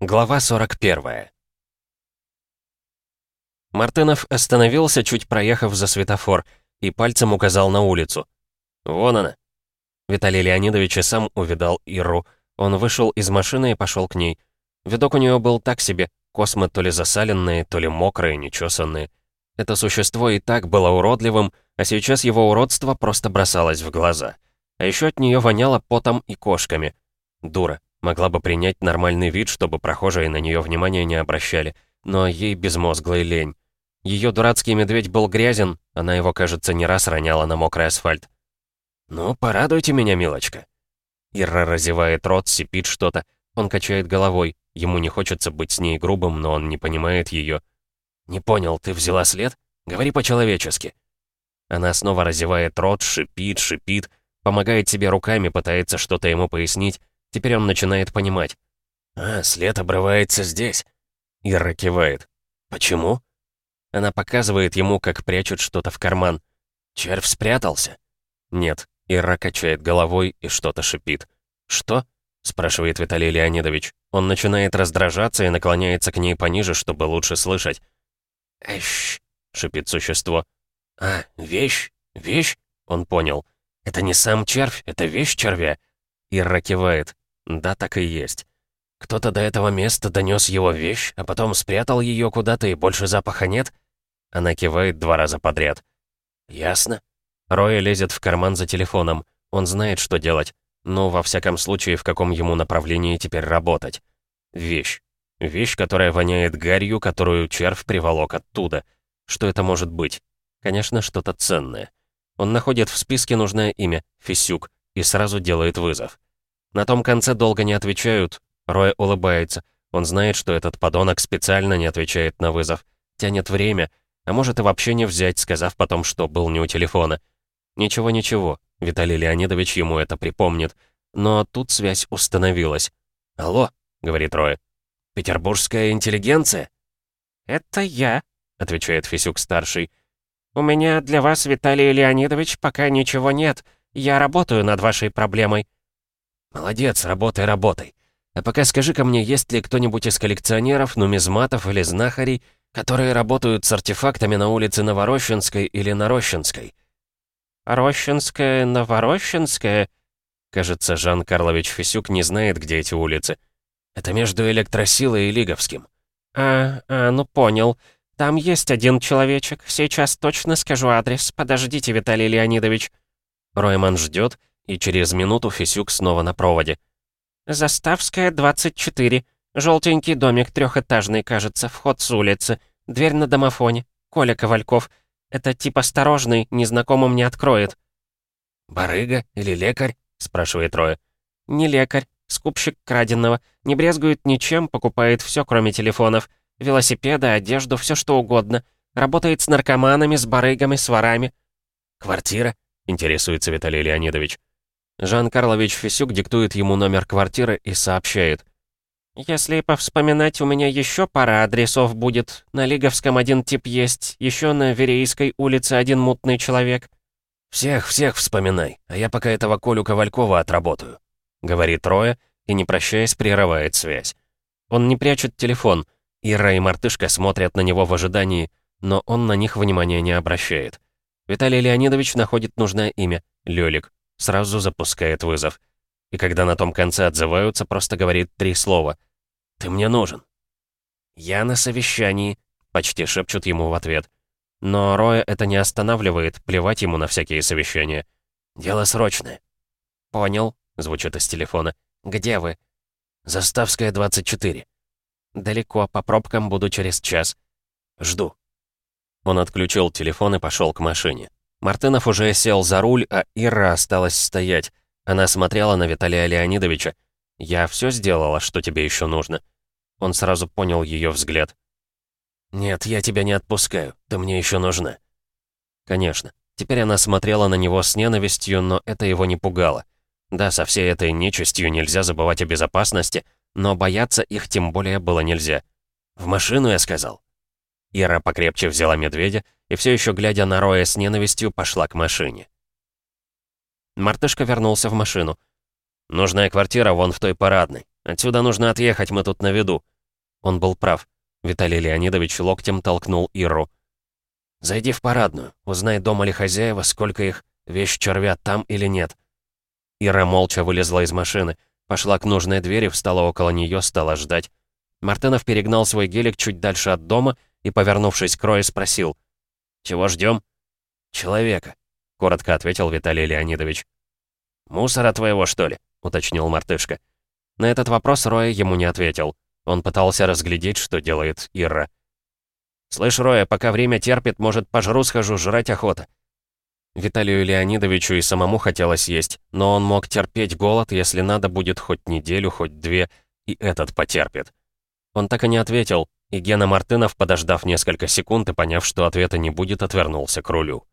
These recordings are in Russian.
Глава 41 Мартынов остановился, чуть проехав за светофор, и пальцем указал на улицу. «Вон она». Виталий Леонидович и сам увидал Иру. Он вышел из машины и пошел к ней. Видок у нее был так себе, космы то ли засаленные, то ли мокрые, нечесанные. Это существо и так было уродливым, а сейчас его уродство просто бросалось в глаза. А еще от нее воняло потом и кошками. Дура. Могла бы принять нормальный вид, чтобы прохожие на нее внимания не обращали, но ей безмозглая лень. Ее дурацкий медведь был грязен, она его, кажется, не раз роняла на мокрый асфальт. «Ну, порадуйте меня, милочка». Ира разевает рот, сипит что-то. Он качает головой. Ему не хочется быть с ней грубым, но он не понимает ее. «Не понял, ты взяла след? Говори по-человечески». Она снова разевает рот, шипит, шипит, помогает себе руками, пытается что-то ему пояснить, Теперь он начинает понимать. «А, след обрывается здесь». Ира кивает. «Почему?» Она показывает ему, как прячут что-то в карман. «Червь спрятался?» «Нет». Ира качает головой и что-то шипит. «Что?» — спрашивает Виталий Леонидович. Он начинает раздражаться и наклоняется к ней пониже, чтобы лучше слышать. «Эщ!» — шипит существо. «А, вещь? Вещь?» — он понял. «Это не сам червь, это вещь червя». Ира кивает. Да, так и есть. Кто-то до этого места донес его вещь, а потом спрятал ее куда-то и больше запаха нет? Она кивает два раза подряд. Ясно. Роя лезет в карман за телефоном. Он знает, что делать. Но, во всяком случае, в каком ему направлении теперь работать. Вещь. Вещь, которая воняет гарью, которую червь приволок оттуда. Что это может быть? Конечно, что-то ценное. Он находит в списке нужное имя — Фисюк, и сразу делает вызов. На том конце долго не отвечают. Рой улыбается. Он знает, что этот подонок специально не отвечает на вызов. Тянет время, а может и вообще не взять, сказав потом, что был не у телефона. Ничего-ничего, Виталий Леонидович ему это припомнит. Но тут связь установилась. «Алло», — говорит Рой. «Петербургская интеллигенция?» «Это я», — отвечает Фисюк-старший. «У меня для вас, Виталий Леонидович, пока ничего нет. Я работаю над вашей проблемой». «Молодец, работай, работай. А пока скажи-ка мне, есть ли кто-нибудь из коллекционеров, нумизматов или знахарей, которые работают с артефактами на улице Новорощенской или Нарощенской?» «Рощенская, Новорощенская?» Кажется, Жан Карлович Фисюк не знает, где эти улицы. Это между Электросилой и Лиговским. «А, а, ну понял. Там есть один человечек. Сейчас точно скажу адрес. Подождите, Виталий Леонидович». Ройман ждет, и через минуту Фисюк снова на проводе. «Заставская, 24. Желтенький домик трехэтажный, кажется, вход с улицы. Дверь на домофоне. Коля Ковальков. Это тип осторожный, незнакомым не откроет». «Барыга или лекарь?» — спрашивает Роя. «Не лекарь. Скупщик краденого. Не брезгует ничем, покупает все, кроме телефонов. Велосипеды, одежду, все что угодно. Работает с наркоманами, с барыгами, с ворами». «Квартира?» — интересуется Виталий Леонидович. Жан Карлович Фисюк диктует ему номер квартиры и сообщает. «Если повспоминать, у меня еще пара адресов будет. На Лиговском один тип есть, еще на Верейской улице один мутный человек». «Всех, всех вспоминай, а я пока этого Колю Ковалькова отработаю», — говорит Роя и, не прощаясь, прерывает связь. Он не прячет телефон. Ира и Мартышка смотрят на него в ожидании, но он на них внимания не обращает. Виталий Леонидович находит нужное имя — Лёлик сразу запускает вызов. И когда на том конце отзываются, просто говорит три слова. «Ты мне нужен». «Я на совещании», — почти шепчут ему в ответ. Но Роя это не останавливает, плевать ему на всякие совещания. «Дело срочное». «Понял», — звучит из телефона. «Где вы?» «Заставская, 24». «Далеко, по пробкам буду через час». «Жду». Он отключил телефон и пошел к машине. Мартынов уже сел за руль, а Ира осталась стоять. Она смотрела на Виталия Леонидовича. «Я все сделала, что тебе еще нужно». Он сразу понял ее взгляд. «Нет, я тебя не отпускаю. Ты мне еще нужна». Конечно. Теперь она смотрела на него с ненавистью, но это его не пугало. Да, со всей этой нечистью нельзя забывать о безопасности, но бояться их тем более было нельзя. «В машину, я сказал». Ира покрепче взяла медведя и все еще глядя на Роя с ненавистью, пошла к машине. Мартышка вернулся в машину. «Нужная квартира вон в той парадной. Отсюда нужно отъехать, мы тут на виду». Он был прав. Виталий Леонидович локтем толкнул Иру. «Зайди в парадную, узнай, дома ли хозяева, сколько их, вещь червят там или нет». Ира молча вылезла из машины, пошла к нужной двери, встала около нее, стала ждать. Мартынов перегнал свой гелик чуть дальше от дома и, повернувшись к Рое, спросил. «Чего ждем? «Человека», — коротко ответил Виталий Леонидович. «Мусора твоего, что ли?» — уточнил мартышка. На этот вопрос Роя ему не ответил. Он пытался разглядеть, что делает Ира. «Слышь, Роя, пока время терпит, может, пожру схожу, жрать охота». Виталию Леонидовичу и самому хотелось есть, но он мог терпеть голод, если надо будет хоть неделю, хоть две, и этот потерпит. Он так и не ответил, и Гена Мартынов, подождав несколько секунд и поняв, что ответа не будет, отвернулся к рулю.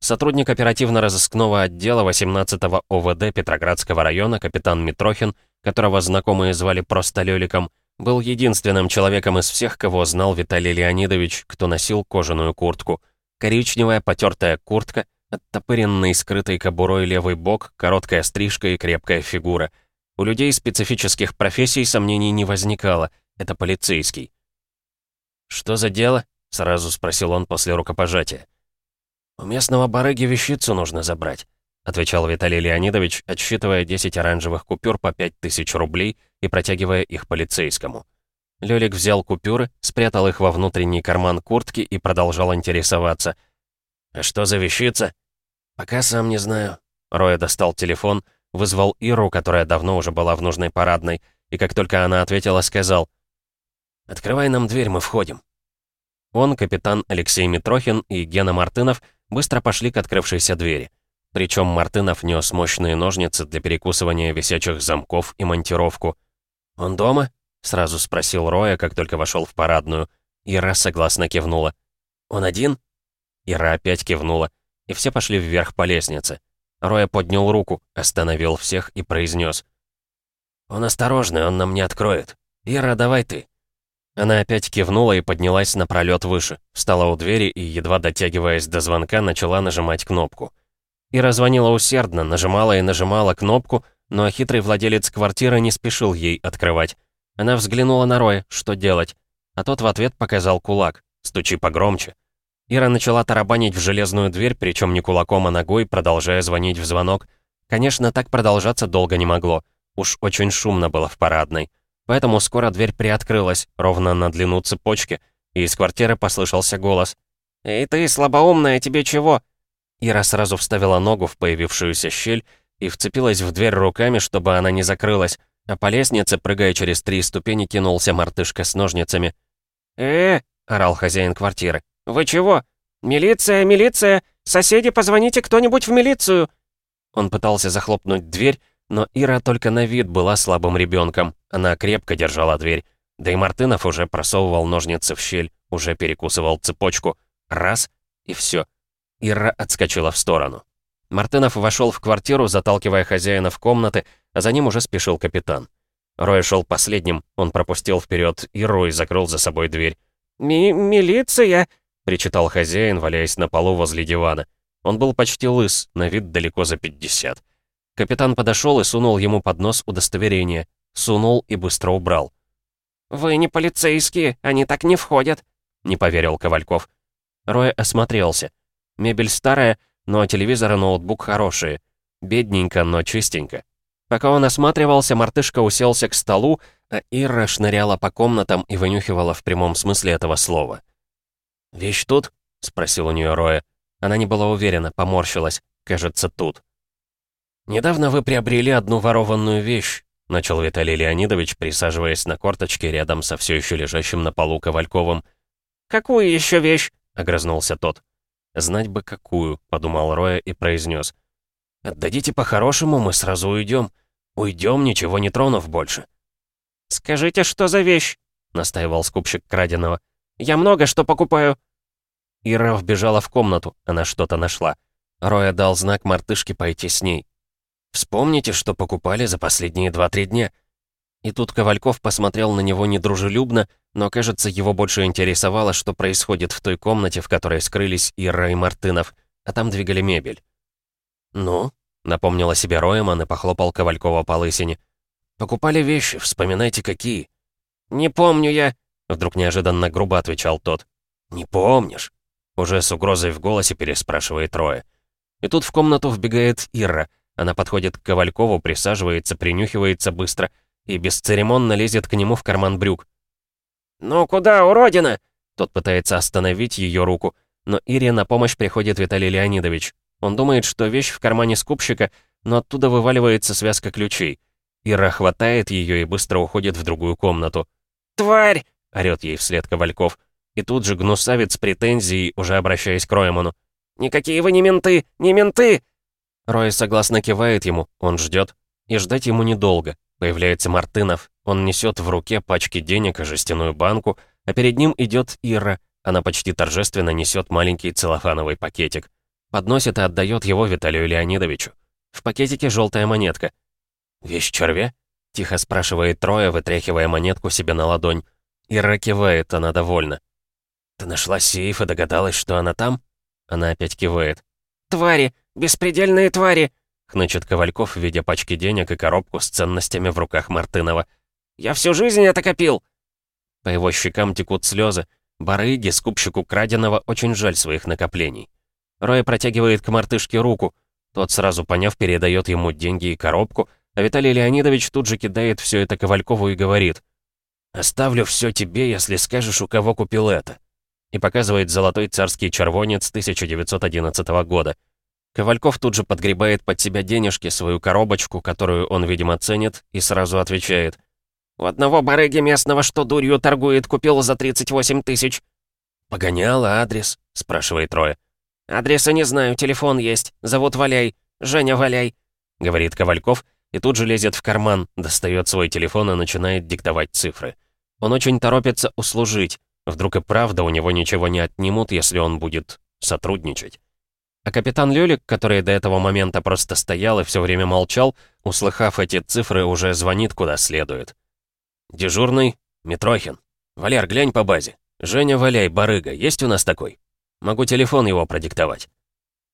Сотрудник оперативно-розыскного отдела 18-го ОВД Петроградского района капитан Митрохин, которого знакомые звали просто Лёликом, был единственным человеком из всех, кого знал Виталий Леонидович, кто носил кожаную куртку. Коричневая потертая куртка, оттопыренный скрытой кобурой левый бок, короткая стрижка и крепкая фигура. У людей специфических профессий сомнений не возникало. Это полицейский. «Что за дело?» — сразу спросил он после рукопожатия. «У местного барыги вещицу нужно забрать», — отвечал Виталий Леонидович, отсчитывая 10 оранжевых купюр по 5000 рублей и протягивая их полицейскому. Лёлик взял купюры, спрятал их во внутренний карман куртки и продолжал интересоваться. «А что за вещица?» «Пока сам не знаю». Роя достал телефон, вызвал Иру, которая давно уже была в нужной парадной, и как только она ответила, сказал «Открывай нам дверь, мы входим». Он, капитан Алексей Митрохин и Гена Мартынов быстро пошли к открывшейся двери. Причем Мартынов нес мощные ножницы для перекусывания висячих замков и монтировку. «Он дома?» — сразу спросил Роя, как только вошел в парадную. Ира согласно кивнула. «Он один?» Ира опять кивнула, и все пошли вверх по лестнице. Роя поднял руку, остановил всех и произнес. «Он осторожный, он нам не откроет. Ира, давай ты». Она опять кивнула и поднялась на пролет выше, встала у двери и, едва дотягиваясь до звонка, начала нажимать кнопку. Ира звонила усердно, нажимала и нажимала кнопку, но хитрый владелец квартиры не спешил ей открывать. Она взглянула на Роя, что делать, а тот в ответ показал кулак, стучи погромче. Ира начала тарабанить в железную дверь, причем не кулаком, а ногой, продолжая звонить в звонок. Конечно, так продолжаться долго не могло. Уж очень шумно было в парадной. Поэтому скоро дверь приоткрылась, ровно на длину цепочки, и из квартиры послышался голос. «Эй ты, слабоумная, тебе чего?» Ира сразу вставила ногу в появившуюся щель и вцепилась в дверь руками, чтобы она не закрылась, а по лестнице, прыгая через три ступени, кинулся мартышка с ножницами. «Э-э!» — орал хозяин квартиры. «Вы чего? Милиция, милиция! Соседи, позвоните кто-нибудь в милицию!» Он пытался захлопнуть дверь, но Ира только на вид была слабым ребенком. Она крепко держала дверь. Да и Мартынов уже просовывал ножницы в щель, уже перекусывал цепочку. Раз — и все. Ира отскочила в сторону. Мартынов вошел в квартиру, заталкивая хозяина в комнаты, а за ним уже спешил капитан. Рой шел последним, он пропустил вперед Иру и закрыл за собой дверь. «Ми «Милиция!» — причитал хозяин, валяясь на полу возле дивана. Он был почти лыс, на вид далеко за пятьдесят. Капитан подошел и сунул ему под нос удостоверение. Сунул и быстро убрал. «Вы не полицейские, они так не входят», — не поверил Ковальков. Рой осмотрелся. Мебель старая, но телевизор и ноутбук хорошие. Бедненько, но чистенько. Пока он осматривался, мартышка уселся к столу, а Ира шныряла по комнатам и вынюхивала в прямом смысле этого слова. «Вещь тут?» — спросил у нее Роя. Она не была уверена, поморщилась. Кажется, тут. «Недавно вы приобрели одну ворованную вещь», — начал Виталий Леонидович, присаживаясь на корточке рядом со все еще лежащим на полу Ковальковым. «Какую еще вещь?» — огрызнулся тот. «Знать бы какую», — подумал Роя и произнес. «Отдадите по-хорошему, мы сразу уйдем. Уйдем, ничего не тронув больше». «Скажите, что за вещь?» — настаивал скупщик краденого. «Я много что покупаю». Ира вбежала в комнату, она что-то нашла. Роя дал знак мартышке пойти с ней. Вспомните, что покупали за последние 2-3 дня». И тут Ковальков посмотрел на него недружелюбно, но, кажется, его больше интересовало, что происходит в той комнате, в которой скрылись Ира и Мартынов, а там двигали мебель. «Ну?» — напомнила себе Роеман и похлопал Ковалькова по лысине. «Покупали вещи, вспоминайте, какие». «Не помню я», — вдруг неожиданно грубо отвечал тот. «Не помнишь?» — уже с угрозой в голосе переспрашивает Роя. И тут в комнату вбегает Ира. Она подходит к Ковалькову, присаживается, принюхивается быстро и бесцеремонно лезет к нему в карман брюк. «Ну куда, уродина?» Тот пытается остановить ее руку, но Ире на помощь приходит Виталий Леонидович. Он думает, что вещь в кармане скупщика, но оттуда вываливается связка ключей. Ира хватает ее и быстро уходит в другую комнату. «Тварь!» — орёт ей вслед Ковальков. И тут же гнусавец с претензией, уже обращаясь к Ройману. «Никакие вы не менты! Не менты!» Рой согласно кивает ему, он ждет. И ждать ему недолго. Появляется Мартынов, он несет в руке пачки денег и жестяную банку, а перед ним идет Ира. Она почти торжественно несет маленький целлофановый пакетик. Подносит и отдает его Виталию Леонидовичу. В пакетике желтая монетка. «Вещь червя?» — тихо спрашивает Троя, вытряхивая монетку себе на ладонь. Ира кивает, она довольна. «Ты нашла сейф и догадалась, что она там?» Она опять кивает. «Твари! Беспредельные твари!» — хнычет Ковальков, видя пачки денег и коробку с ценностями в руках Мартынова. «Я всю жизнь это копил!» По его щекам текут слезы. Барыги, скупщику краденого, очень жаль своих накоплений. Рой протягивает к мартышке руку. Тот, сразу поняв, передает ему деньги и коробку, а Виталий Леонидович тут же кидает все это Ковалькову и говорит. «Оставлю все тебе, если скажешь, у кого купил это». И показывает золотой царский червонец 1911 года. Ковальков тут же подгребает под себя денежки, свою коробочку, которую он, видимо, ценит, и сразу отвечает. «У одного барыги местного, что дурью торгует, купил за 38 тысяч». «Погонял, адрес?» — спрашивает Роя. «Адреса не знаю, телефон есть. Зовут Валяй. Женя Валяй», — говорит Ковальков, и тут же лезет в карман, достает свой телефон и начинает диктовать цифры. Он очень торопится услужить. Вдруг и правда у него ничего не отнимут, если он будет сотрудничать. А капитан Лёлик, который до этого момента просто стоял и все время молчал, услыхав эти цифры, уже звонит куда следует. «Дежурный? Митрохин. Валер, глянь по базе. Женя Валяй, барыга, есть у нас такой?» Могу телефон его продиктовать».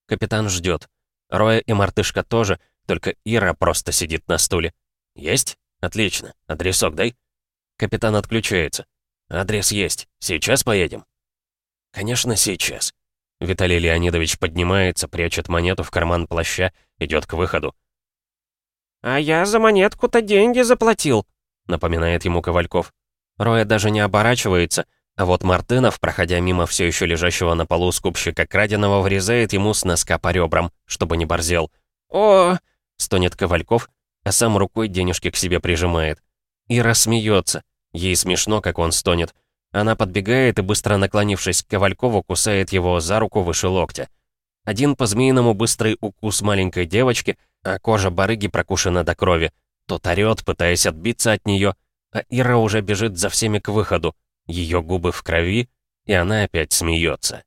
Капитан ждет. Роя и мартышка тоже, только Ира просто сидит на стуле. «Есть? Отлично. Адресок дай». Капитан отключается. «Адрес есть. Сейчас поедем?» «Конечно, сейчас». Виталий Леонидович поднимается, прячет монету в карман плаща, идет к выходу. «А я за монетку-то деньги заплатил», — напоминает ему Ковальков. Роя даже не оборачивается, а вот Мартынов, проходя мимо все еще лежащего на полу скупщика краденого, врезает ему с носка по ребрам, чтобы не борзел. «О!» — стонет Ковальков, а сам рукой денежки к себе прижимает. Ира смеется. Ей смешно, как он стонет. Она подбегает и, быстро наклонившись к Ковалькову, кусает его за руку выше локтя. Один по-змеиному быстрый укус маленькой девочки, а кожа барыги прокушена до крови. Тот орёт, пытаясь отбиться от нее, а Ира уже бежит за всеми к выходу. Ее губы в крови, и она опять смеется.